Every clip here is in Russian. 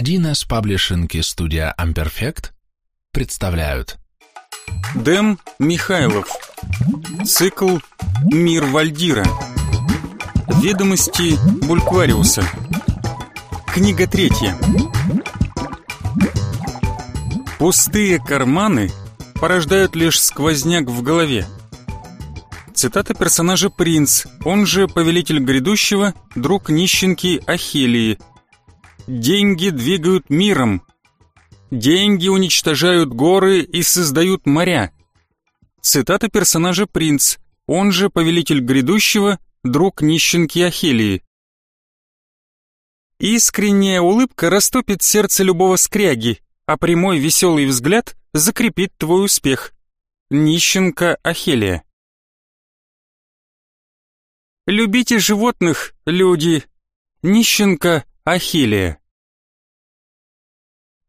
1С паблишинг и студия Amperfect представляют. Дэм Михайлов. Цикл «Мир Вальдира» Ведомости Бульквариуса Книга третья. Пустые карманы порождают лишь сквозняк в голове. Цитата персонажа Принц, он же повелитель грядущего, друг нищенки Ахилии – Деньги двигают миром. Деньги уничтожают горы и создают моря. Цитата персонажа Принц, он же повелитель грядущего, друг нищенки Ахилии. Искренняя улыбка растопит сердце любого скряги, а прямой веселый взгляд закрепит твой успех. Нищенка Ахилия. Любите животных, люди. Нищенка Ахиллия.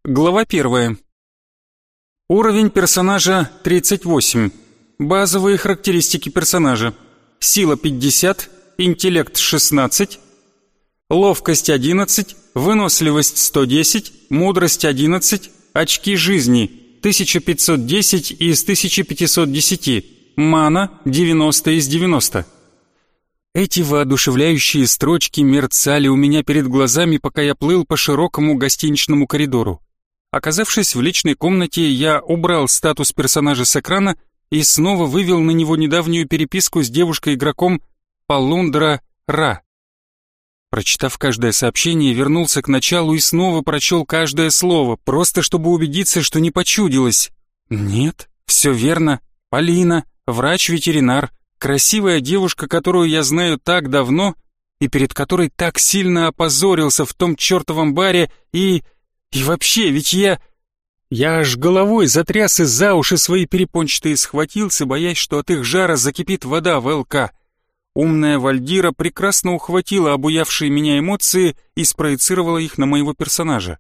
Глава 1. Уровень персонажа 38. Базовые характеристики персонажа. Сила 50, интеллект 16, ловкость 11, выносливость 110, мудрость 11, очки жизни 1510 из 1510, мана 90 из 90. Эти воодушевляющие строчки мерцали у меня перед глазами, пока я плыл по широкому гостиничному коридору. Оказавшись в личной комнате, я убрал статус персонажа с экрана и снова вывел на него недавнюю переписку с девушкой-игроком Полундра Ра. Прочитав каждое сообщение, вернулся к началу и снова прочел каждое слово, просто чтобы убедиться, что не почудилось. Нет, все верно. Полина, врач-ветеринар, Красивая девушка, которую я знаю так давно и перед которой так сильно опозорился в том чертовом баре и... И вообще, ведь я... Я аж головой затряс и за уши свои перепончатые схватился, боясь, что от их жара закипит вода в ЛК. Умная Вальдира прекрасно ухватила обуявшие меня эмоции и спроецировала их на моего персонажа.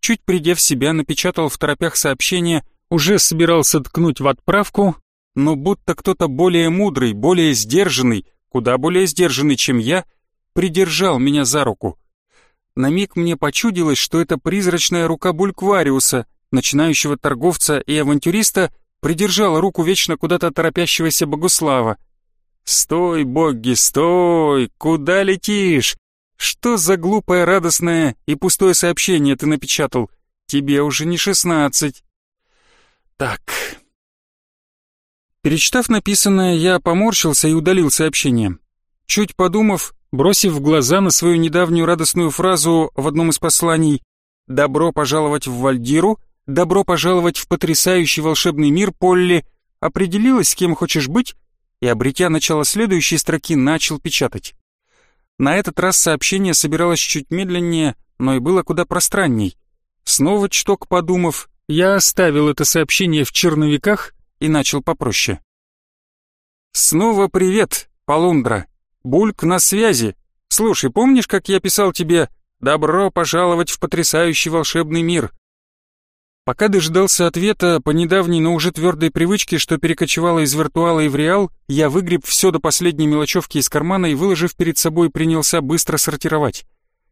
Чуть придя в себя, напечатал в торопях сообщение, уже собирался ткнуть в отправку, но будто кто-то более мудрый, более сдержанный, куда более сдержанный, чем я, придержал меня за руку. На миг мне почудилось, что это призрачная рука Бульквариуса, начинающего торговца и авантюриста, придержала руку вечно куда-то торопящегося Богуслава. «Стой, боги, стой! Куда летишь? Что за глупое, радостное и пустое сообщение ты напечатал? Тебе уже не шестнадцать». «Так, Перечитав написанное, я поморщился и удалил сообщение. Чуть подумав, бросив глаза на свою недавнюю радостную фразу в одном из посланий «Добро пожаловать в Вальдиру», «Добро пожаловать в потрясающий волшебный мир, Полли», определилась, с кем хочешь быть, и, обретя начало следующей строки, начал печатать. На этот раз сообщение собиралось чуть медленнее, но и было куда пространней. Снова чток подумав, я оставил это сообщение в черновиках и начал попроще. «Снова привет, Полундра. Бульк на связи. Слушай, помнишь, как я писал тебе «Добро пожаловать в потрясающий волшебный мир»?» Пока дождался ответа по недавней, но уже твердой привычке, что перекочевала из виртуала и в реал, я выгреб все до последней мелочевки из кармана и, выложив перед собой, принялся быстро сортировать.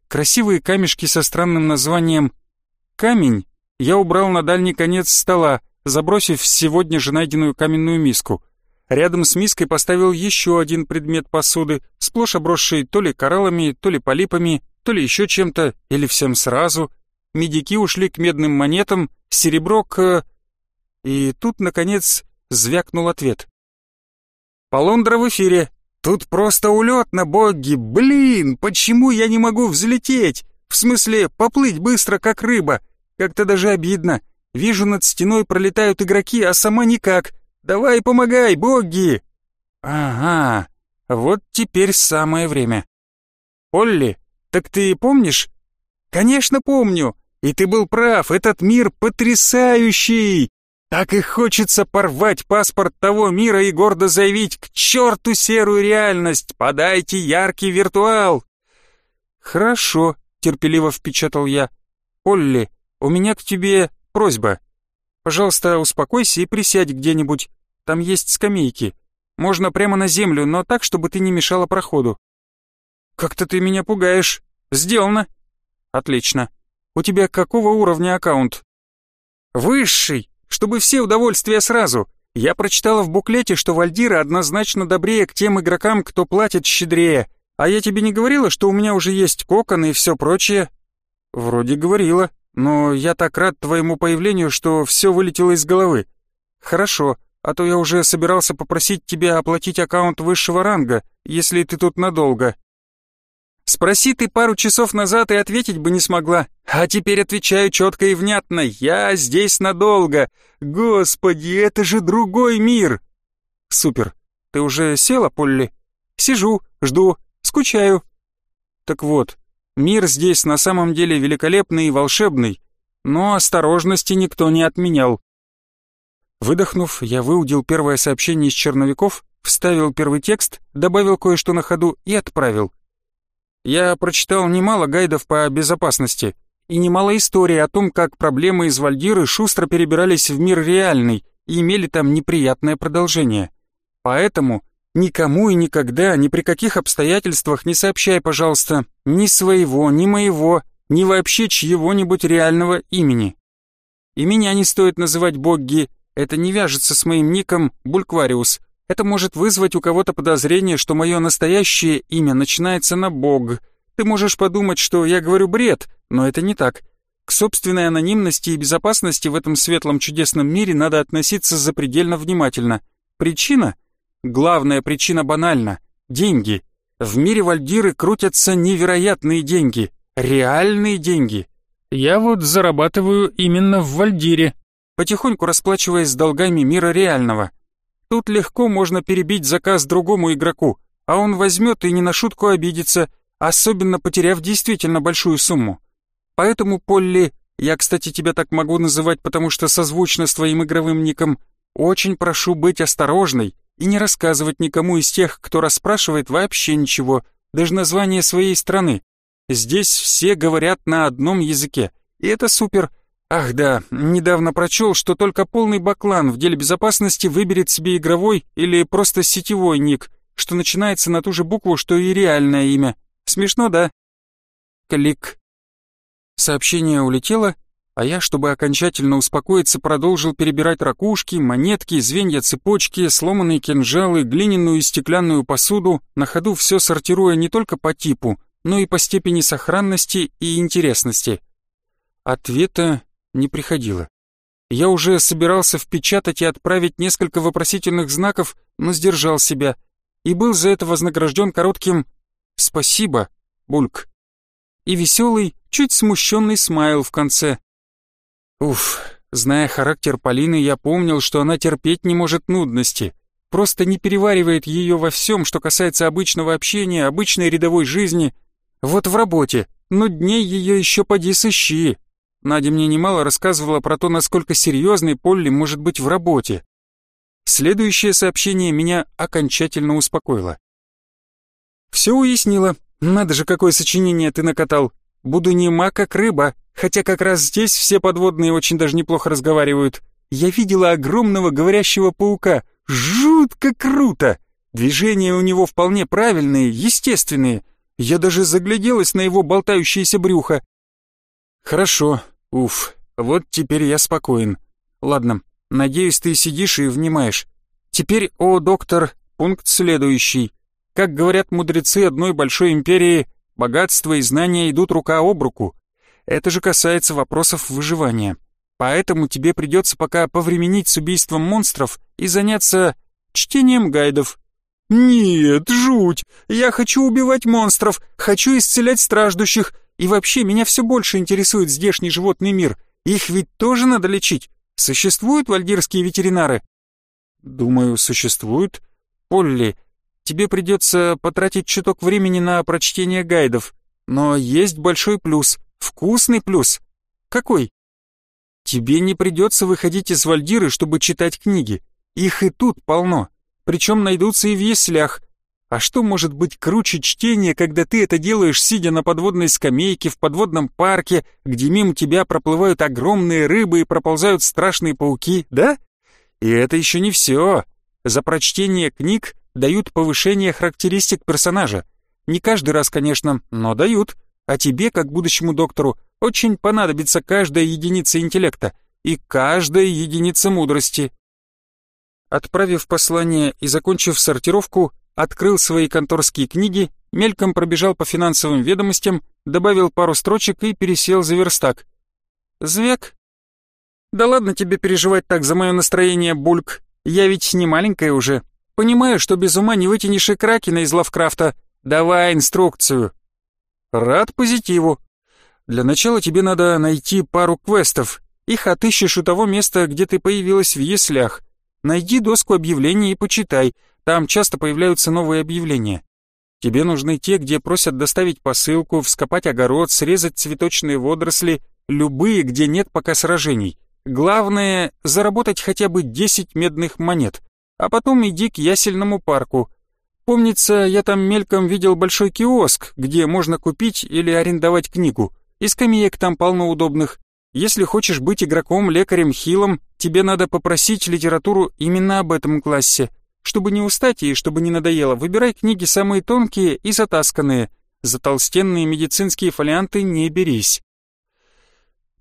Красивые камешки со странным названием «Камень» я убрал на дальний конец стола, забросив сегодня же найденную каменную миску. Рядом с миской поставил еще один предмет посуды, сплошь обросший то ли кораллами, то ли полипами, то ли еще чем-то, или всем сразу. Медики ушли к медным монетам, серебро к... И тут, наконец, звякнул ответ. «Полондра в эфире. Тут просто улетно, боги! Блин, почему я не могу взлететь? В смысле, поплыть быстро, как рыба? Как-то даже обидно. Вижу, над стеной пролетают игроки, а сама никак. Давай помогай, боги!» «Ага, вот теперь самое время». «Олли, так ты помнишь?» «Конечно помню. И ты был прав, этот мир потрясающий. Так и хочется порвать паспорт того мира и гордо заявить «К черту серую реальность! Подайте яркий виртуал!» «Хорошо», — терпеливо впечатал я. «Олли, у меня к тебе просьба. Пожалуйста, успокойся и присядь где-нибудь. Там есть скамейки. Можно прямо на землю, но так, чтобы ты не мешала проходу. Как-то ты меня пугаешь. Сделано. Отлично. У тебя какого уровня аккаунт?» «Высший, чтобы все удовольствия сразу. Я прочитала в буклете, что Вальдира однозначно добрее к тем игрокам, кто платит щедрее. А я тебе не говорила, что у меня уже есть кокон и все прочее?» «Вроде говорила, но я так рад твоему появлению, что все вылетело из головы. Хорошо, а то я уже собирался попросить тебя оплатить аккаунт высшего ранга, если ты тут надолго». Спроси ты пару часов назад и ответить бы не смогла. А теперь отвечаю четко и внятно. Я здесь надолго. Господи, это же другой мир. Супер. Ты уже села, Полли? Сижу, жду, скучаю. Так вот, мир здесь на самом деле великолепный и волшебный, но осторожности никто не отменял. Выдохнув, я выудил первое сообщение из черновиков, вставил первый текст, добавил кое-что на ходу и отправил. Я прочитал немало гайдов по безопасности и немало историй о том, как проблемы из Вальдиры шустро перебирались в мир реальный и имели там неприятное продолжение. Поэтому никому и никогда, ни при каких обстоятельствах не сообщай, пожалуйста, ни своего, ни моего, ни вообще чьего-нибудь реального имени. И меня не стоит называть Богги, это не вяжется с моим ником Бульквариус, это может вызвать у кого-то подозрение, что мое настоящее имя начинается на «бог». Ты можешь подумать, что я говорю бред, но это не так. К собственной анонимности и безопасности в этом светлом чудесном мире надо относиться запредельно внимательно. Причина? Главная причина банальна. Деньги. В мире Вальдиры крутятся невероятные деньги. Реальные деньги. Я вот зарабатываю именно в Вальдире, потихоньку расплачиваясь с долгами мира реального. Тут легко можно перебить заказ другому игроку, а он возьмет и не на шутку обидится, особенно потеряв действительно большую сумму. Поэтому, Полли, я, кстати, тебя так могу называть, потому что созвучно с твоим игровым ником, очень прошу быть осторожной и не рассказывать никому из тех, кто расспрашивает вообще ничего, даже название своей страны. Здесь все говорят на одном языке, и это супер, Ах да, недавно прочел, что только полный баклан в деле безопасности выберет себе игровой или просто сетевой ник, что начинается на ту же букву, что и реальное имя. Смешно, да? Клик. Сообщение улетело, а я, чтобы окончательно успокоиться, продолжил перебирать ракушки, монетки, звенья цепочки, сломанные кинжалы, глиняную и стеклянную посуду, на ходу все сортируя не только по типу, но и по степени сохранности и интересности. Ответа не приходило. Я уже собирался впечатать и отправить несколько вопросительных знаков, но сдержал себя и был за это вознагражден коротким «Спасибо, Бульк» и веселый, чуть смущенный смайл в конце. Уф, зная характер Полины, я помнил, что она терпеть не может нудности, просто не переваривает ее во всем, что касается обычного общения, обычной рядовой жизни. Вот в работе, но дней ее еще поди сыщи. Надя мне немало рассказывала про то, насколько серьезной Полли может быть в работе. Следующее сообщение меня окончательно успокоило. «Все уяснила. Надо же, какое сочинение ты накатал. Буду нема, как рыба, хотя как раз здесь все подводные очень даже неплохо разговаривают. Я видела огромного говорящего паука. Жутко круто! Движения у него вполне правильные, естественные. Я даже загляделась на его болтающееся брюхо. Хорошо, уф, вот теперь я спокоен. Ладно, надеюсь, ты сидишь и внимаешь. Теперь, о, доктор, пункт следующий. Как говорят мудрецы одной большой империи, богатство и знания идут рука об руку. Это же касается вопросов выживания. Поэтому тебе придется пока повременить с убийством монстров и заняться чтением гайдов. «Нет, жуть! Я хочу убивать монстров, хочу исцелять страждущих, и вообще, меня все больше интересует здешний животный мир. Их ведь тоже надо лечить. Существуют вальдирские ветеринары? Думаю, существуют. Полли, тебе придется потратить чуток времени на прочтение гайдов. Но есть большой плюс, вкусный плюс. Какой? Тебе не придется выходить из вальдиры, чтобы читать книги. Их и тут полно. Причем найдутся и в яслях, а что может быть круче чтения, когда ты это делаешь, сидя на подводной скамейке в подводном парке, где мимо тебя проплывают огромные рыбы и проползают страшные пауки, да? И это еще не все. За прочтение книг дают повышение характеристик персонажа. Не каждый раз, конечно, но дают. А тебе, как будущему доктору, очень понадобится каждая единица интеллекта и каждая единица мудрости. Отправив послание и закончив сортировку, открыл свои конторские книги, мельком пробежал по финансовым ведомостям, добавил пару строчек и пересел за верстак. «Звяк?» «Да ладно тебе переживать так за мое настроение, Бульк. Я ведь не маленькая уже. Понимаю, что без ума не вытянешь и Кракена из Лавкрафта. Давай инструкцию». «Рад позитиву. Для начала тебе надо найти пару квестов. Их отыщешь у того места, где ты появилась в яслях. Найди доску объявлений и почитай. Там часто появляются новые объявления. Тебе нужны те, где просят доставить посылку, вскопать огород, срезать цветочные водоросли, любые, где нет пока сражений. Главное — заработать хотя бы 10 медных монет, а потом иди к ясельному парку. Помнится, я там мельком видел большой киоск, где можно купить или арендовать книгу. И скамеек там полно удобных. Если хочешь быть игроком, лекарем, хилом, тебе надо попросить литературу именно об этом классе. Чтобы не устать и чтобы не надоело, выбирай книги самые тонкие и затасканные. За толстенные медицинские фолианты не берись.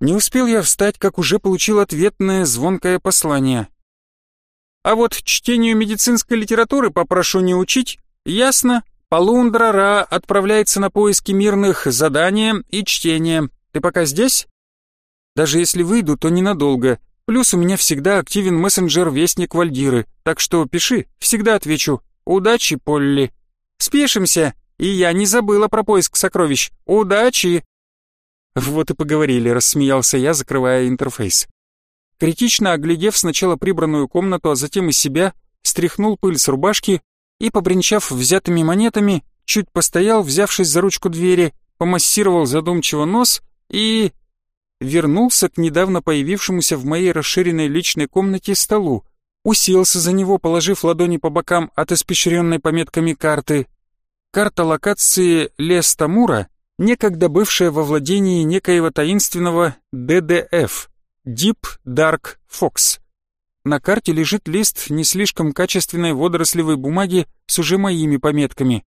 Не успел я встать, как уже получил ответное звонкое послание. А вот чтению медицинской литературы попрошу не учить. Ясно? Полундра Ра отправляется на поиски мирных задания и чтения. Ты пока здесь? Даже если выйду, то ненадолго. Плюс у меня всегда активен мессенджер Вестник Вальдиры, так что пиши, всегда отвечу. Удачи, Полли. Спешимся, и я не забыла про поиск сокровищ. Удачи! Вот и поговорили, рассмеялся я, закрывая интерфейс. Критично оглядев сначала прибранную комнату, а затем и себя, стряхнул пыль с рубашки и, побренчав взятыми монетами, чуть постоял, взявшись за ручку двери, помассировал задумчиво нос и вернулся к недавно появившемуся в моей расширенной личной комнате столу, уселся за него, положив ладони по бокам от испещренной пометками карты. Карта локации Лес Тамура, некогда бывшая во владении некоего таинственного ДДФ Deep Dark Fox. На карте лежит лист не слишком качественной водорослевой бумаги с уже моими пометками.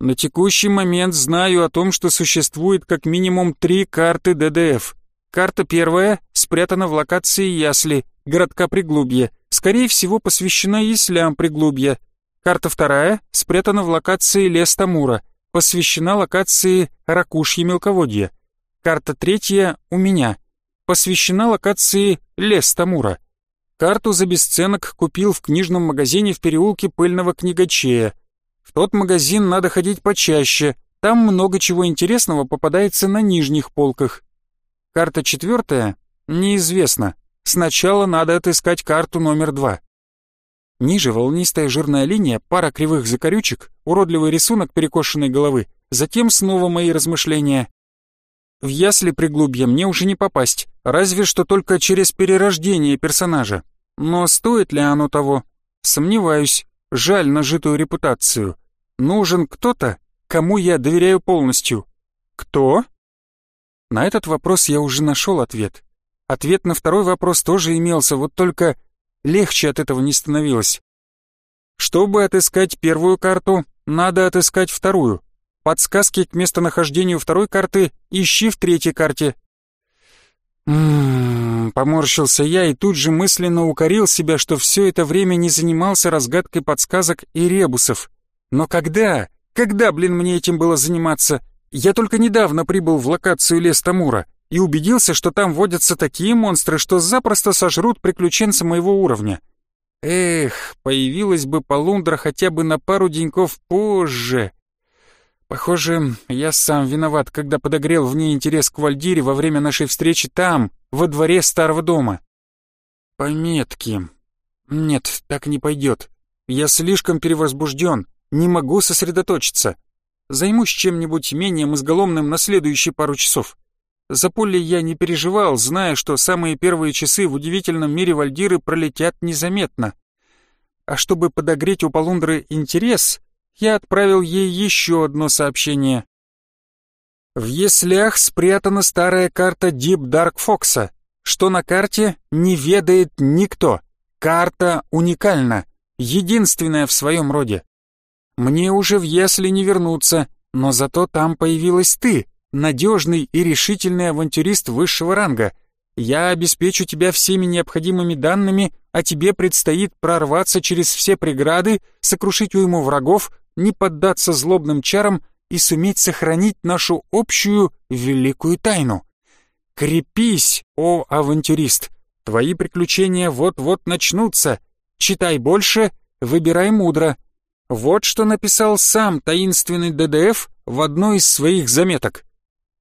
На текущий момент знаю о том, что существует как минимум три карты ДДФ. Карта первая спрятана в локации Ясли, городка Приглубье, скорее всего посвящена яслям Приглубья. Карта вторая спрятана в локации Лес Тамура, посвящена локации Ракушье Мелководье. Карта третья у меня, посвящена локации Лес Тамура. Карту за бесценок купил в книжном магазине в переулке Пыльного книгачея – в тот магазин надо ходить почаще, там много чего интересного попадается на нижних полках. Карта четвертая? Неизвестно. Сначала надо отыскать карту номер два. Ниже волнистая жирная линия, пара кривых закорючек, уродливый рисунок перекошенной головы, затем снова мои размышления. В ясли приглубья мне уже не попасть, разве что только через перерождение персонажа. Но стоит ли оно того? Сомневаюсь. Жаль нажитую репутацию. Нужен кто-то, кому я доверяю полностью. Кто? На этот вопрос я уже нашел ответ. Ответ на второй вопрос тоже имелся, вот только легче от этого не становилось. Чтобы отыскать первую карту, надо отыскать вторую. Подсказки к местонахождению второй карты ищи в третьей карте. Поморщился я и тут же мысленно укорил себя, что все это время не занимался разгадкой подсказок и ребусов. Но когда? Когда, блин, мне этим было заниматься? Я только недавно прибыл в локацию Лес Тамура и убедился, что там водятся такие монстры, что запросто сожрут приключенца моего уровня. Эх, появилась бы полундра хотя бы на пару деньков позже. Похоже, я сам виноват, когда подогрел в ней интерес к Вальдире во время нашей встречи там, во дворе старого дома. Пометки. Нет, так не пойдет. Я слишком перевозбужден, не могу сосредоточиться. Займусь чем-нибудь менее мозголомным на следующие пару часов. За Полли я не переживал, зная, что самые первые часы в удивительном мире Вальдиры пролетят незаметно. А чтобы подогреть у Полундры интерес, я отправил ей еще одно сообщение. В яслях спрятана старая карта Deep Dark Фокса, что на карте не ведает никто. Карта уникальна, единственная в своем роде. Мне уже в ясли не вернуться, Но зато там появилась ты, надежный и решительный авантюрист высшего ранга. Я обеспечу тебя всеми необходимыми данными, а тебе предстоит прорваться через все преграды, сокрушить уйму врагов, не поддаться злобным чарам и суметь сохранить нашу общую великую тайну. Крепись, о авантюрист! Твои приключения вот-вот начнутся. Читай больше, выбирай мудро. Вот что написал сам таинственный ДДФ в одной из своих заметок.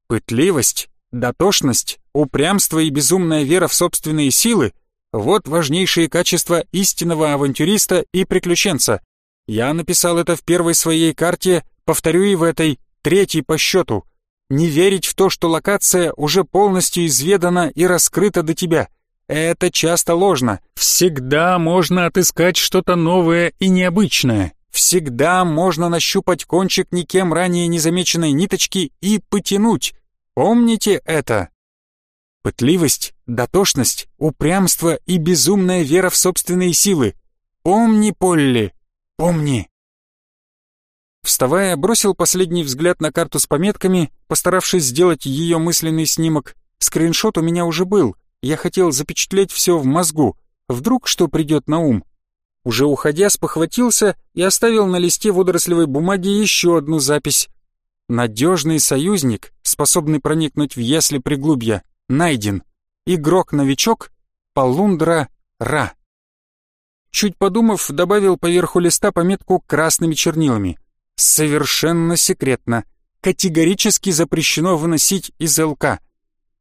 Пытливость, дотошность, упрямство и безумная вера в собственные силы — вот важнейшие качества истинного авантюриста и приключенца. Я написал это в первой своей карте, повторю и в этой, третьей по счету. Не верить в то, что локация уже полностью изведана и раскрыта до тебя — это часто ложно. Всегда можно отыскать что-то новое и необычное. Всегда можно нащупать кончик никем ранее незамеченной ниточки и потянуть. Помните это? Пытливость, дотошность, упрямство и безумная вера в собственные силы. Помни, Полли, помни. Вставая, бросил последний взгляд на карту с пометками, постаравшись сделать ее мысленный снимок. Скриншот у меня уже был — я хотел запечатлеть все в мозгу, вдруг что придет на ум. Уже уходя, спохватился и оставил на листе водорослевой бумаги еще одну запись. Надежный союзник, способный проникнуть в ясли приглубья, найден. Игрок-новичок Полундра Ра. Чуть подумав, добавил поверху листа пометку красными чернилами. Совершенно секретно. Категорически запрещено выносить из ЛК.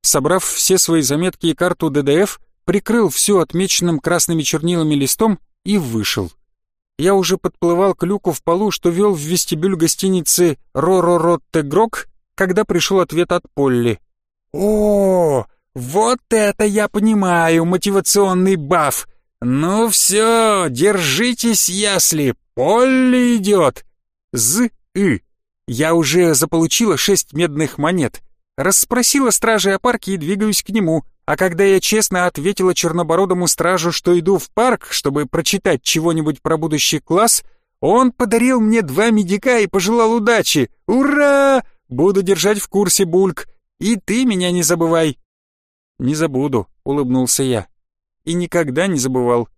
Собрав все свои заметки и карту ДДФ, прикрыл все отмеченным красными чернилами листом и вышел. Я уже подплывал к люку в полу, что вел в вестибюль гостиницы «Ро-ро-ро-те-грок», когда пришел ответ от Полли. «О, вот это я понимаю, мотивационный баф! Ну все, держитесь, ясли, Полли идет!» З-ы. Я уже заполучила шесть медных монет. Расспросила стражей о парке и двигаюсь к нему, а когда я честно ответила чернобородому стражу, что иду в парк, чтобы прочитать чего-нибудь про будущий класс, он подарил мне два медика и пожелал удачи. Ура! Буду держать в курсе, Бульк. И ты меня не забывай. Не забуду, улыбнулся я. И никогда не забывал.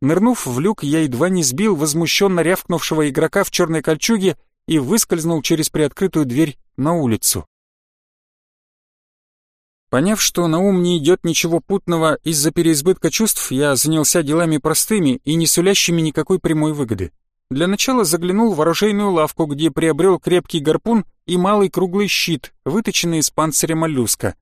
Нырнув в люк, я едва не сбил возмущенно рявкнувшего игрока в черной кольчуге и выскользнул через приоткрытую дверь на улицу. Поняв, что на ум не идет ничего путного из-за переизбытка чувств, я занялся делами простыми и не сулящими никакой прямой выгоды. Для начала заглянул в оружейную лавку, где приобрел крепкий гарпун и малый круглый щит, выточенный из панциря моллюска.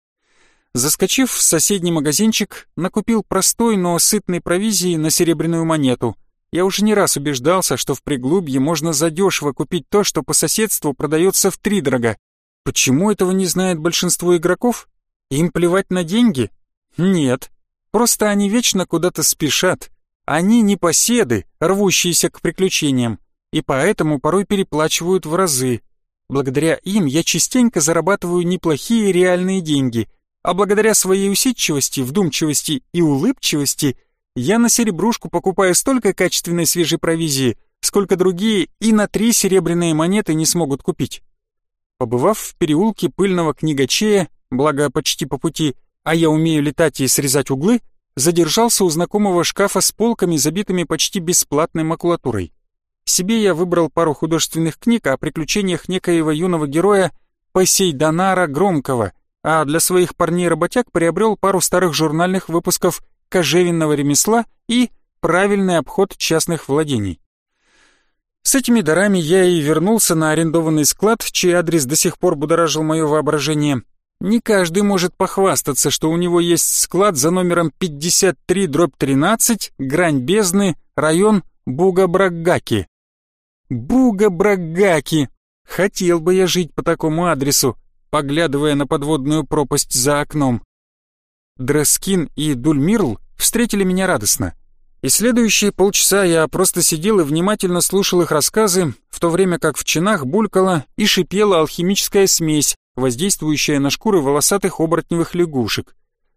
Заскочив в соседний магазинчик, накупил простой, но сытной провизии на серебряную монету. Я уже не раз убеждался, что в приглубье можно задешево купить то, что по соседству продается втридорога. Почему этого не знает большинство игроков? Им плевать на деньги? Нет. Просто они вечно куда-то спешат. Они не поседы, рвущиеся к приключениям, и поэтому порой переплачивают в разы. Благодаря им я частенько зарабатываю неплохие реальные деньги, а благодаря своей усидчивости, вдумчивости и улыбчивости я на серебрушку покупаю столько качественной свежей провизии, сколько другие и на три серебряные монеты не смогут купить. Побывав в переулке пыльного книгачея, благо почти по пути, а я умею летать и срезать углы, задержался у знакомого шкафа с полками, забитыми почти бесплатной макулатурой. Себе я выбрал пару художественных книг о приключениях некоего юного героя Посейдонара Громкого, а для своих парней-работяг приобрел пару старых журнальных выпусков кожевенного ремесла и правильный обход частных владений. С этими дарами я и вернулся на арендованный склад, чей адрес до сих пор будоражил мое воображение, не каждый может похвастаться, что у него есть склад за номером 53-13, грань бездны, район Буга-Брагаки. Буга-Брагаки! Хотел бы я жить по такому адресу, поглядывая на подводную пропасть за окном. Дрескин и Дульмирл встретили меня радостно. И следующие полчаса я просто сидел и внимательно слушал их рассказы, в то время как в чинах булькала и шипела алхимическая смесь, воздействующая на шкуры волосатых оборотневых лягушек.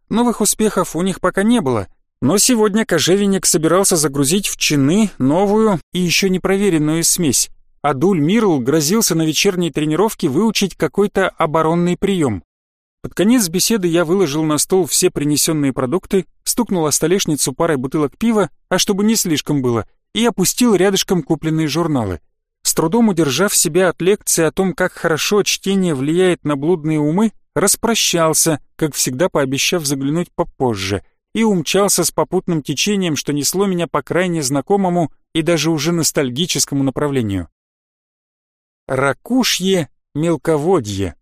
Новых успехов у них пока не было, но сегодня кожевенник собирался загрузить в чины новую и еще не проверенную смесь, Адуль Мирл грозился на вечерней тренировке выучить какой-то оборонный прием. Под конец беседы я выложил на стол все принесенные продукты, стукнул о столешницу парой бутылок пива, а чтобы не слишком было, и опустил рядышком купленные журналы. С трудом удержав себя от лекции о том, как хорошо чтение влияет на блудные умы, распрощался, как всегда пообещав заглянуть попозже, и умчался с попутным течением, что несло меня по крайне знакомому и даже уже ностальгическому направлению. Ракушье мелководье.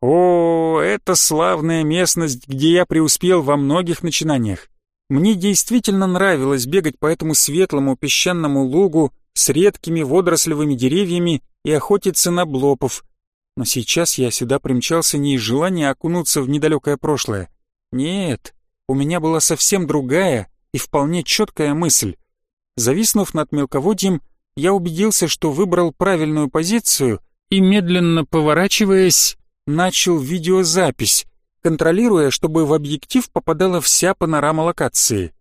О, это славная местность, где я преуспел во многих начинаниях. Мне действительно нравилось бегать по этому светлому песчаному лугу с редкими водорослевыми деревьями и охотиться на блопов. Но сейчас я сюда примчался не из желания окунуться в недалекое прошлое. Нет, у меня была совсем другая и вполне четкая мысль. Зависнув над мелководьем, я убедился, что выбрал правильную позицию и, медленно поворачиваясь, начал видеозапись, контролируя, чтобы в объектив попадала вся панорама локации.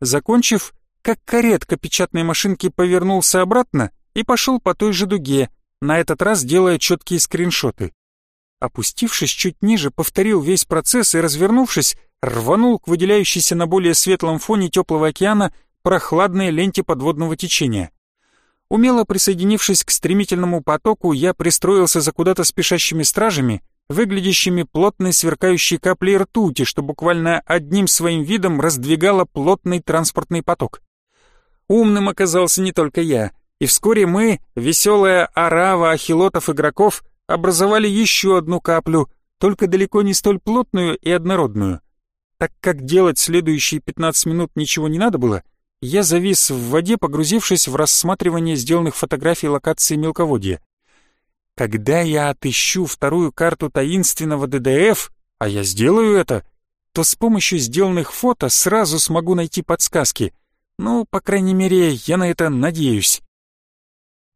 Закончив, как каретка печатной машинки повернулся обратно и пошел по той же дуге, на этот раз делая четкие скриншоты. Опустившись чуть ниже, повторил весь процесс и, развернувшись, рванул к выделяющейся на более светлом фоне теплого океана прохладной ленте подводного течения. Умело присоединившись к стремительному потоку, я пристроился за куда-то спешащими стражами, выглядящими плотной сверкающей каплей ртути, что буквально одним своим видом раздвигало плотный транспортный поток. Умным оказался не только я, и вскоре мы, веселая орава ахилотов-игроков, образовали еще одну каплю, только далеко не столь плотную и однородную. Так как делать следующие 15 минут ничего не надо было, я завис в воде, погрузившись в рассматривание сделанных фотографий локации мелководья. Когда я отыщу вторую карту таинственного ДДФ, а я сделаю это, то с помощью сделанных фото сразу смогу найти подсказки. Ну, по крайней мере, я на это надеюсь.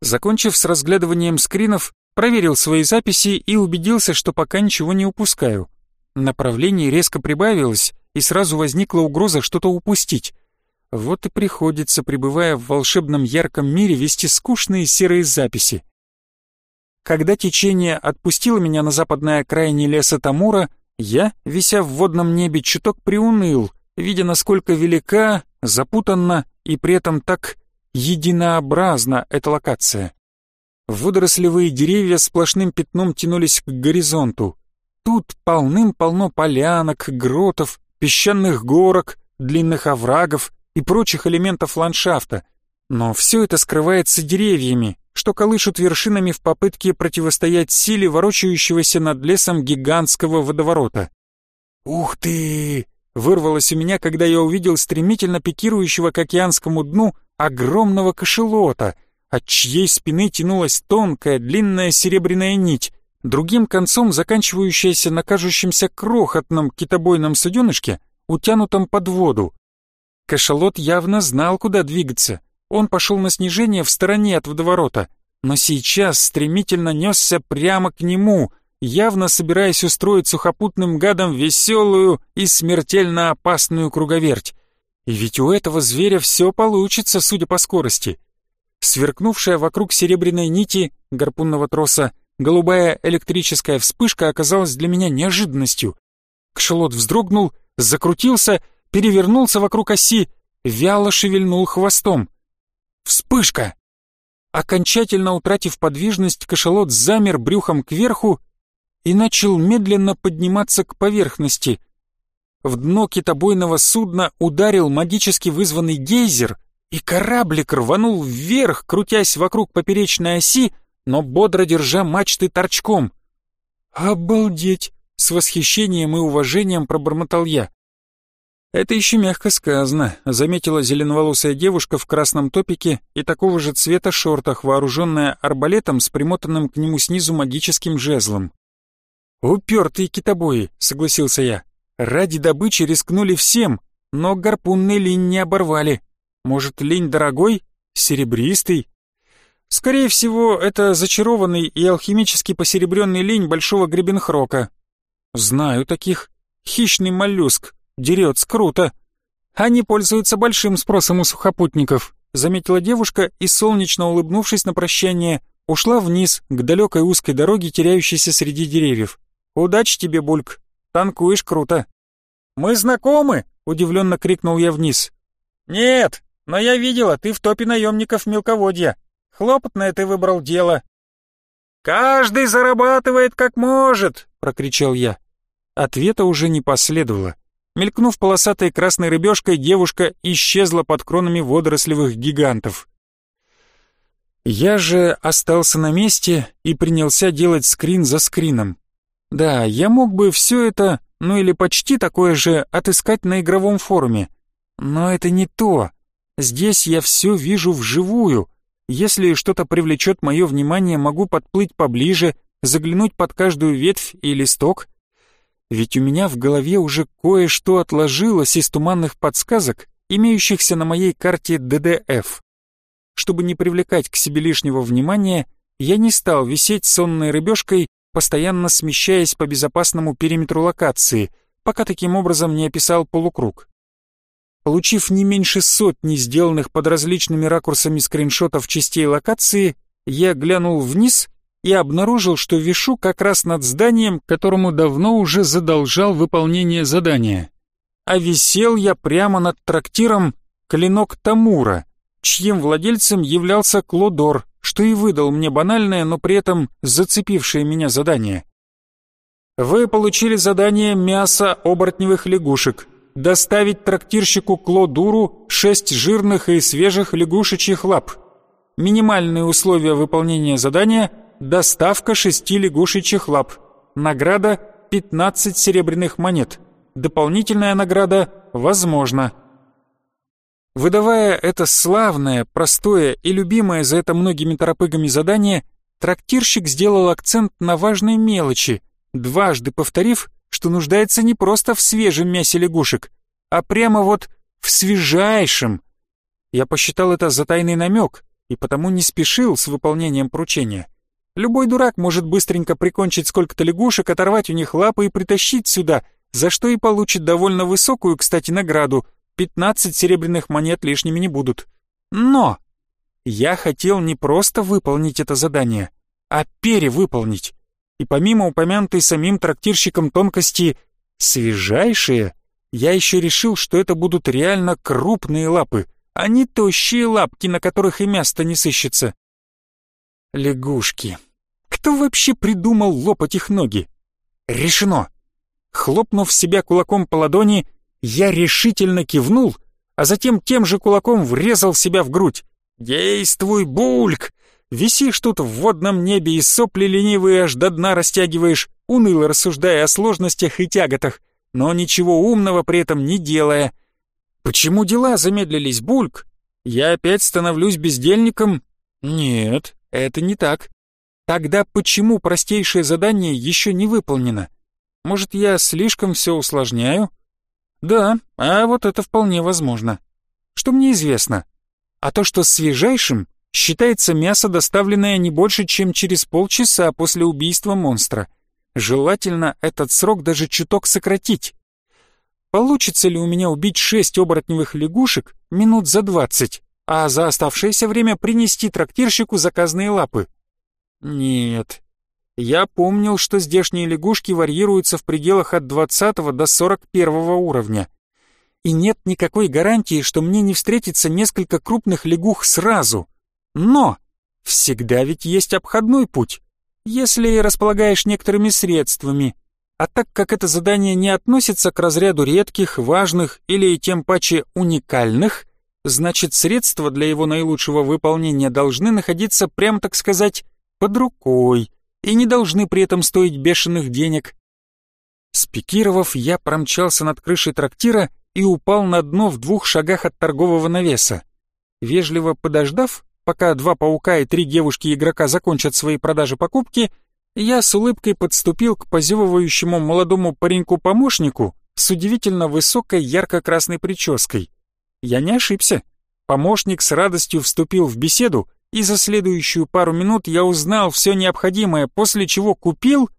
Закончив с разглядыванием скринов, проверил свои записи и убедился, что пока ничего не упускаю. Направление резко прибавилось, и сразу возникла угроза что-то упустить. Вот и приходится, пребывая в волшебном ярком мире, вести скучные серые записи. Когда течение отпустило меня на западной окраине леса Тамура, я, вися в водном небе, чуток приуныл, видя, насколько велика, запутанна и при этом так единообразна эта локация. Водорослевые деревья сплошным пятном тянулись к горизонту. Тут полным-полно полянок, гротов, песчаных горок, длинных оврагов, и прочих элементов ландшафта, но все это скрывается деревьями, что колышут вершинами в попытке противостоять силе ворочающегося над лесом гигантского водоворота. «Ух ты!» — вырвалось у меня, когда я увидел стремительно пикирующего к океанскому дну огромного кошелота, от чьей спины тянулась тонкая длинная серебряная нить, другим концом заканчивающаяся на кажущемся крохотном китобойном суденышке, утянутом под воду. Кашалот явно знал, куда двигаться. Он пошел на снижение в стороне от водоворота, но сейчас стремительно несся прямо к нему, явно собираясь устроить сухопутным гадом веселую и смертельно опасную круговерть. И ведь у этого зверя все получится, судя по скорости. Сверкнувшая вокруг серебряной нити гарпунного троса голубая электрическая вспышка оказалась для меня неожиданностью. Кшелот вздрогнул, закрутился перевернулся вокруг оси, вяло шевельнул хвостом. Вспышка! Окончательно утратив подвижность, кашалот замер брюхом кверху и начал медленно подниматься к поверхности. В дно китобойного судна ударил магически вызванный гейзер, и кораблик рванул вверх, крутясь вокруг поперечной оси, но бодро держа мачты торчком. «Обалдеть!» — с восхищением и уважением пробормотал я. «Это еще мягко сказано», — заметила зеленоволосая девушка в красном топике и такого же цвета шортах, вооруженная арбалетом с примотанным к нему снизу магическим жезлом. «Упертые китобои», — согласился я. «Ради добычи рискнули всем, но гарпунный линь не оборвали. Может, линь дорогой? Серебристый?» «Скорее всего, это зачарованный и алхимически посеребренный линь большого гребенхрока». «Знаю таких. Хищный моллюск, Дерется круто. Они пользуются большим спросом у сухопутников, заметила девушка и, солнечно улыбнувшись на прощание, ушла вниз, к далекой узкой дороге, теряющейся среди деревьев. «Удачи тебе, Бульк! Танкуешь круто!» «Мы знакомы?» — удивленно крикнул я вниз. «Нет, но я видела, ты в топе наемников мелководья. Хлопотное ты выбрал дело». «Каждый зарабатывает как может!» — прокричал я. Ответа уже не последовало. Мелькнув полосатой красной рыбешкой, девушка исчезла под кронами водорослевых гигантов. Я же остался на месте и принялся делать скрин за скрином. Да, я мог бы все это, ну или почти такое же, отыскать на игровом форуме. Но это не то. Здесь я все вижу вживую. Если что-то привлечет мое внимание, могу подплыть поближе, заглянуть под каждую ветвь и листок. Ведь у меня в голове уже кое-что отложилось из туманных подсказок, имеющихся на моей карте ДДФ. Чтобы не привлекать к себе лишнего внимания, я не стал висеть сонной рыбешкой, постоянно смещаясь по безопасному периметру локации, пока таким образом не описал полукруг. Получив не меньше сотни сделанных под различными ракурсами скриншотов частей локации, я глянул вниз и обнаружил, что вишу как раз над зданием, которому давно уже задолжал выполнение задания. А висел я прямо над трактиром «Клинок Тамура», чьим владельцем являлся Клодор, что и выдал мне банальное, но при этом зацепившее меня задание. Вы получили задание «Мясо оборотневых лягушек». Доставить трактирщику Клодуру шесть жирных и свежих лягушечьих лап. Минимальные условия выполнения задания – Доставка шести лягушечьих лап. Награда 15 серебряных монет. Дополнительная награда возможно. Выдавая это славное, простое и любимое за это многими торопыгами задание, трактирщик сделал акцент на важной мелочи, дважды повторив, что нуждается не просто в свежем мясе лягушек, а прямо вот в свежайшем. Я посчитал это за тайный намек и потому не спешил с выполнением поручения. Любой дурак может быстренько прикончить сколько-то лягушек, оторвать у них лапы и притащить сюда, за что и получит довольно высокую, кстати, награду. 15 серебряных монет лишними не будут. Но я хотел не просто выполнить это задание, а перевыполнить. И помимо упомянутой самим трактирщиком тонкости «свежайшие», я еще решил, что это будут реально крупные лапы, а не тощие лапки, на которых и мясо не сыщется. Лягушки. Кто вообще придумал лопать их ноги? Решено. Хлопнув себя кулаком по ладони, я решительно кивнул, а затем тем же кулаком врезал себя в грудь. «Действуй, Бульк! Висишь тут в водном небе и сопли ленивые аж до дна растягиваешь, уныло рассуждая о сложностях и тяготах, но ничего умного при этом не делая. Почему дела замедлились, Бульк? Я опять становлюсь бездельником? Нет, это не так. Тогда почему простейшее задание еще не выполнено? Может, я слишком все усложняю? Да, а вот это вполне возможно. Что мне известно? А то, что свежайшим считается мясо, доставленное не больше, чем через полчаса после убийства монстра. Желательно этот срок даже чуток сократить. Получится ли у меня убить шесть оборотневых лягушек минут за двадцать? А за оставшееся время принести трактирщику заказные лапы. Нет. Я помнил, что здешние лягушки варьируются в пределах от 20 до 41 уровня. И нет никакой гарантии, что мне не встретится несколько крупных лягух сразу. Но всегда ведь есть обходной путь, если располагаешь некоторыми средствами. А так как это задание не относится к разряду редких, важных или тем паче уникальных, значит средства для его наилучшего выполнения должны находиться, прям так сказать, под рукой и не должны при этом стоить бешеных денег. Спикировав, я промчался над крышей трактира и упал на дно в двух шагах от торгового навеса. Вежливо подождав, пока два паука и три девушки-игрока закончат свои продажи-покупки, я с улыбкой подступил к позевывающему молодому пареньку-помощнику с удивительно высокой ярко-красной прической — я не ошибся. Помощник с радостью вступил в беседу, и за следующую пару минут я узнал все необходимое, после чего купил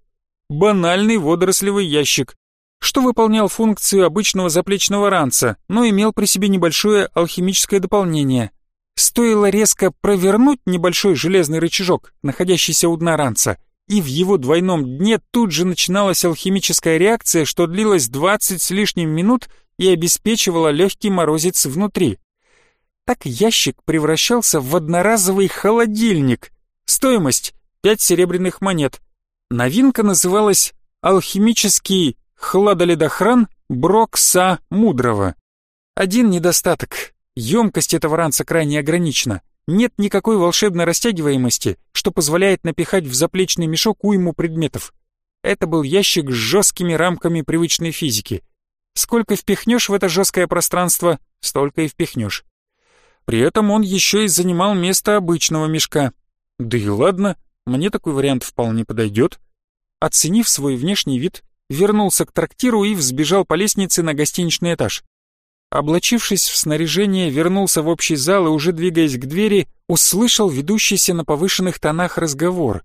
банальный водорослевый ящик, что выполнял функцию обычного заплечного ранца, но имел при себе небольшое алхимическое дополнение. Стоило резко провернуть небольшой железный рычажок, находящийся у дна ранца, и в его двойном дне тут же начиналась алхимическая реакция, что длилась 20 с лишним минут и обеспечивала легкий морозец внутри. Так ящик превращался в одноразовый холодильник. Стоимость — 5 серебряных монет. Новинка называлась «Алхимический хладоледохран Брокса Мудрого». Один недостаток — емкость этого ранца крайне ограничена. Нет никакой волшебной растягиваемости, что позволяет напихать в заплечный мешок уйму предметов. Это был ящик с жесткими рамками привычной физики. Сколько впихнешь в это жесткое пространство, столько и впихнешь. При этом он еще и занимал место обычного мешка. Да и ладно, мне такой вариант вполне подойдет. Оценив свой внешний вид, вернулся к трактиру и взбежал по лестнице на гостиничный этаж. Облачившись в снаряжение, вернулся в общий зал и уже двигаясь к двери, услышал ведущийся на повышенных тонах разговор.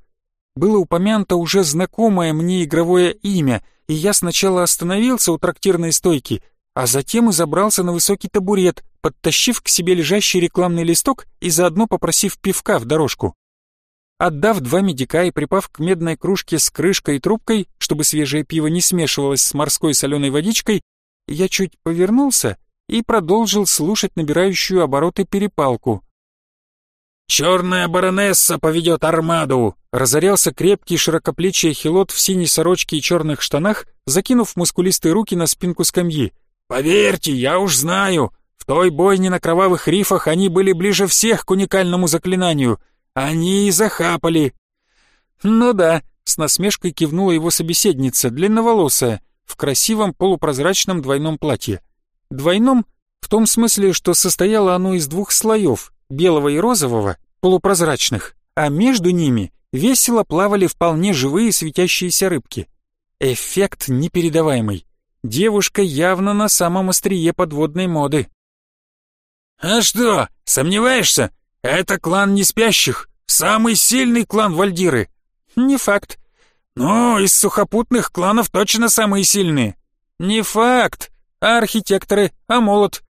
Было упомянуто уже знакомое мне игровое имя, и я сначала остановился у трактирной стойки, а затем и забрался на высокий табурет, подтащив к себе лежащий рекламный листок и заодно попросив пивка в дорожку. Отдав два медика и припав к медной кружке с крышкой и трубкой, чтобы свежее пиво не смешивалось с морской соленой водичкой, я чуть повернулся и продолжил слушать набирающую обороты перепалку. «Черная баронесса поведет армаду!» Разорялся крепкий широкоплечий хилот в синей сорочке и черных штанах, закинув мускулистые руки на спинку скамьи. «Поверьте, я уж знаю, в той бойне на кровавых рифах они были ближе всех к уникальному заклинанию. Они и захапали». «Ну да», — с насмешкой кивнула его собеседница, длинноволосая, в красивом полупрозрачном двойном платье. Двойном в том смысле, что состояло оно из двух слоев, белого и розового, полупрозрачных, а между ними весело плавали вполне живые светящиеся рыбки. Эффект непередаваемый. Девушка явно на самом острие подводной моды. «А что, сомневаешься? Это клан неспящих, самый сильный клан Вальдиры». «Не факт». «Ну, из сухопутных кланов точно самые сильные». «Не факт. Архитекторы, а молот?»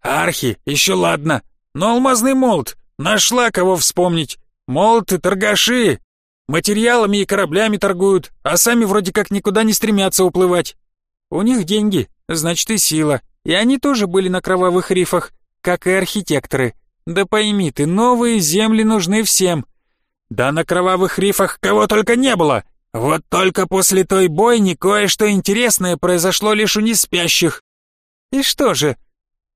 «Архи, еще ладно. Но алмазный молот, нашла кого вспомнить. Молоты торгаши. Материалами и кораблями торгуют, а сами вроде как никуда не стремятся уплывать. У них деньги, значит и сила. И они тоже были на кровавых рифах, как и архитекторы. Да пойми ты, новые земли нужны всем. Да на кровавых рифах кого только не было. Вот только после той бойни кое-что интересное произошло лишь у неспящих. И что же?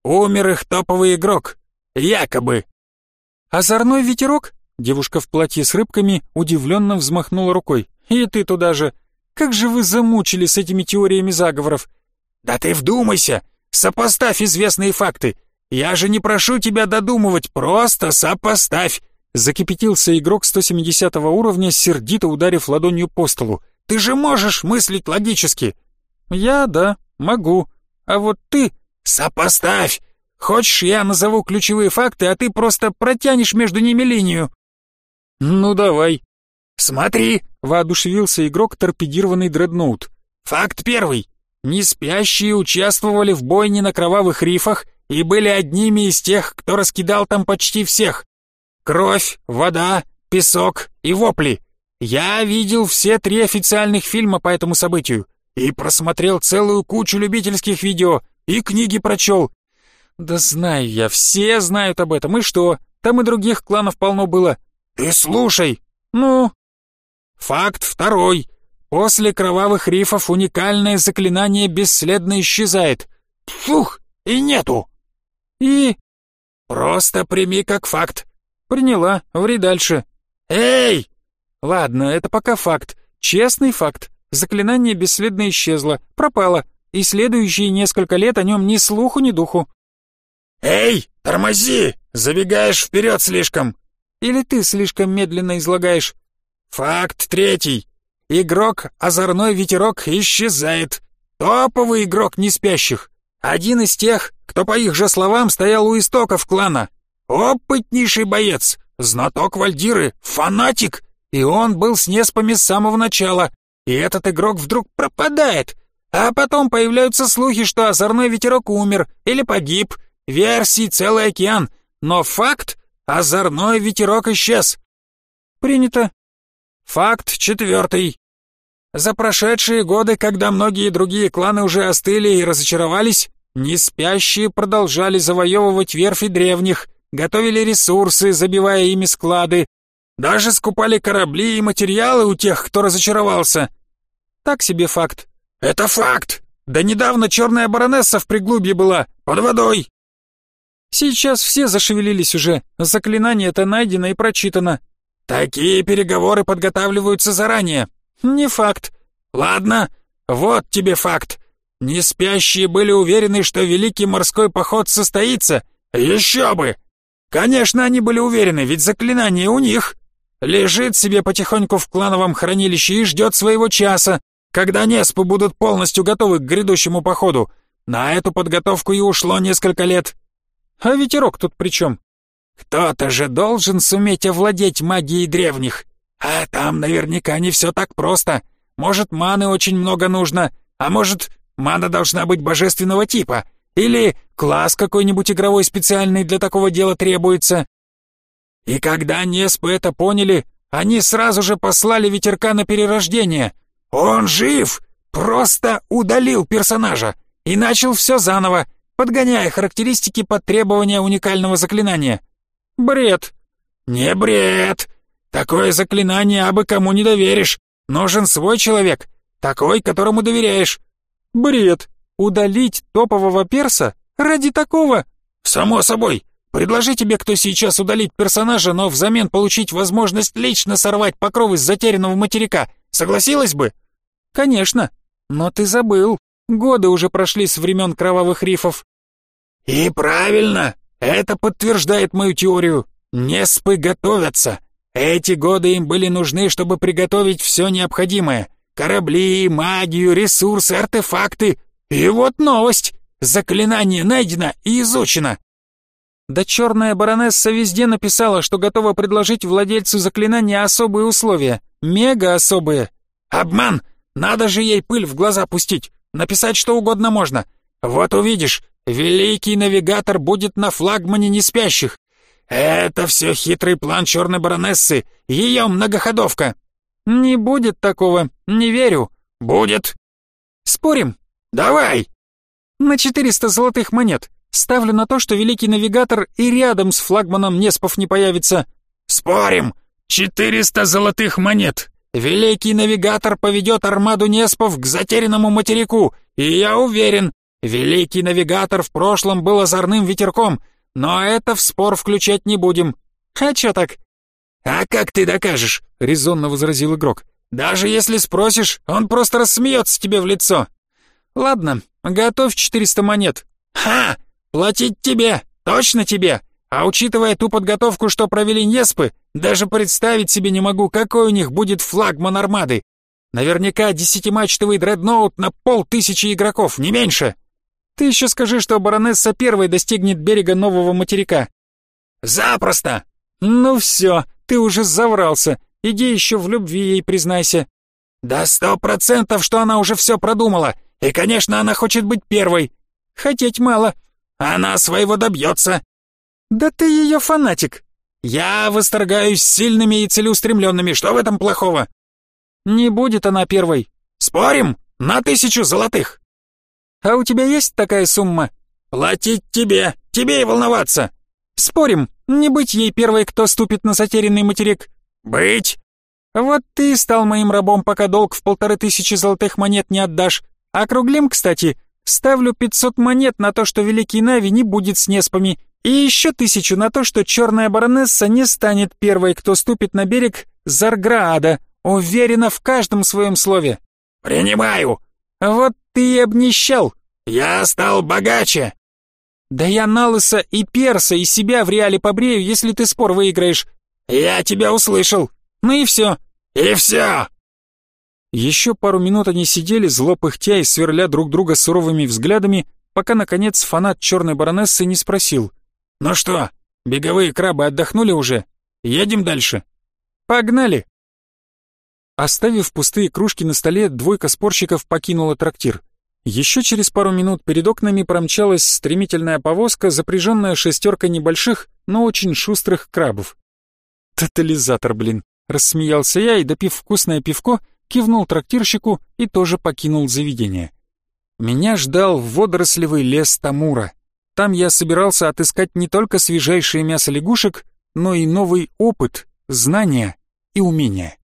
Умер их топовый игрок. Якобы. Озорной ветерок? Девушка в платье с рыбками удивленно взмахнула рукой. И ты туда же. Как же вы замучили с этими теориями заговоров? Да ты вдумайся, сопоставь известные факты. Я же не прошу тебя додумывать, просто сопоставь. Закипятился игрок 170 уровня, сердито ударив ладонью по столу. Ты же можешь мыслить логически. Я, да, могу. А вот ты... Сопоставь! Хочешь, я назову ключевые факты, а ты просто протянешь между ними линию? Ну давай. Смотри, воодушевился игрок торпедированный дредноут. Факт первый. Неспящие участвовали в бойне на кровавых рифах и были одними из тех, кто раскидал там почти всех. Кровь, вода, песок и вопли. Я видел все три официальных фильма по этому событию и просмотрел целую кучу любительских видео и книги прочел. Да знаю я, все знают об этом, и что? Там и других кланов полно было. Ты слушай. Ну? Факт второй. После кровавых рифов уникальное заклинание бесследно исчезает. Фух, и нету. И? Просто прими как факт. Приняла, ври дальше. Эй! Ладно, это пока факт. Честный факт. Заклинание бесследно исчезло, пропало, и следующие несколько лет о нем ни слуху, ни духу. «Эй, тормози! Забегаешь вперед слишком!» «Или ты слишком медленно излагаешь?» «Факт третий. Игрок Озорной Ветерок исчезает. Топовый игрок неспящих. Один из тех, кто, по их же словам, стоял у истоков клана. Опытнейший боец, знаток Вальдиры, фанатик. И он был с Неспами с самого начала. И этот игрок вдруг пропадает. А потом появляются слухи, что озорной ветерок умер или погиб. Версий целый океан. Но факт озорной ветерок исчез. Принято. Факт четвертый. За прошедшие годы, когда многие другие кланы уже остыли и разочаровались, неспящие продолжали завоевывать верфи древних, готовили ресурсы, забивая ими склады, даже скупали корабли и материалы у тех, кто разочаровался. Так себе факт. Это факт. Да недавно черная баронесса в приглубье была, под водой. Сейчас все зашевелились уже, заклинание-то найдено и прочитано. Такие переговоры подготавливаются заранее. Не факт. Ладно, вот тебе факт. Неспящие были уверены, что великий морской поход состоится. Еще бы! Конечно, они были уверены, ведь заклинание у них. Лежит себе потихоньку в клановом хранилище и ждет своего часа, когда Неспы будут полностью готовы к грядущему походу. На эту подготовку и ушло несколько лет. А ветерок тут при чем? Кто-то же должен суметь овладеть магией древних. А там наверняка не все так просто. Может, маны очень много нужно, а может, мана должна быть божественного типа, или класс какой-нибудь игровой специальный для такого дела требуется. И когда Неспы это поняли, они сразу же послали ветерка на перерождение. Он жив! Просто удалил персонажа и начал все заново, подгоняя характеристики под требования уникального заклинания. Бред. Не бред. Такое заклинание абы кому не доверишь. Нужен свой человек, такой, которому доверяешь. Бред. Удалить топового перса? Ради такого? Само собой. Предложи тебе кто сейчас удалить персонажа, но взамен получить возможность лично сорвать покровы с затерянного материка. Согласилась бы? Конечно. Но ты забыл. Годы уже прошли с времен кровавых рифов. И правильно. Это подтверждает мою теорию. Неспы готовятся. Эти годы им были нужны, чтобы приготовить все необходимое. Корабли, магию, ресурсы, артефакты. И вот новость. Заклинание найдено и изучено. Да черная баронесса везде написала, что готова предложить владельцу заклинания особые условия. Мега особые. Обман! Надо же ей пыль в глаза пустить. Написать что угодно можно. Вот увидишь, великий навигатор будет на флагмане неспящих. Это все хитрый план черной баронессы, ее многоходовка. Не будет такого, не верю. Будет. Спорим? Давай. На 400 золотых монет. Ставлю на то, что великий навигатор и рядом с флагманом Неспов не появится. Спорим. 400 золотых монет. Великий навигатор поведет армаду Неспов к затерянному материку, и я уверен, великий навигатор в прошлом был озорным ветерком, но это в спор включать не будем. А чё так? А как ты докажешь? резонно возразил игрок. Даже если спросишь, он просто рассмеется тебе в лицо. Ладно, готовь 400 монет. Ха! Платить тебе, точно тебе. А учитывая ту подготовку, что провели Неспы, даже представить себе не могу, какой у них будет флагман армады. Наверняка десятимачтовый дредноут на полтысячи игроков, не меньше. Ты еще скажи, что баронесса первой достигнет берега нового материка. Запросто. Ну все, ты уже заврался. Иди еще в любви ей признайся. Да сто процентов, что она уже все продумала. И, конечно, она хочет быть первой. Хотеть мало. Она своего добьется. Да ты ее фанатик. Я восторгаюсь сильными и целеустремленными. Что в этом плохого? Не будет она первой. Спорим? На тысячу золотых. А у тебя есть такая сумма? Платить тебе. Тебе и волноваться. Спорим, не быть ей первой, кто ступит на затерянный материк. Быть. Вот ты стал моим рабом, пока долг в полторы тысячи золотых монет не отдашь. Округлим, кстати, Ставлю 500 монет на то, что Великий Нави не будет с Неспами, и еще тысячу на то, что Черная Баронесса не станет первой, кто ступит на берег Зарграада. Уверена в каждом своем слове. «Принимаю!» «Вот ты и обнищал!» «Я стал богаче!» «Да я Налыса и Перса и себя в реале побрею, если ты спор выиграешь!» «Я тебя услышал!» «Ну и все!» «И все!» Еще пару минут они сидели, зло пыхтя и сверля друг друга суровыми взглядами, пока, наконец, фанат черной баронессы не спросил. «Ну что, беговые крабы отдохнули уже? Едем дальше?» «Погнали!» Оставив пустые кружки на столе, двойка спорщиков покинула трактир. Еще через пару минут перед окнами промчалась стремительная повозка, запряженная шестеркой небольших, но очень шустрых крабов. «Тотализатор, блин!» — рассмеялся я и, допив вкусное пивко, кивнул трактирщику и тоже покинул заведение. Меня ждал водорослевый лес Тамура. Там я собирался отыскать не только свежайшее мясо лягушек, но и новый опыт, знания и умения.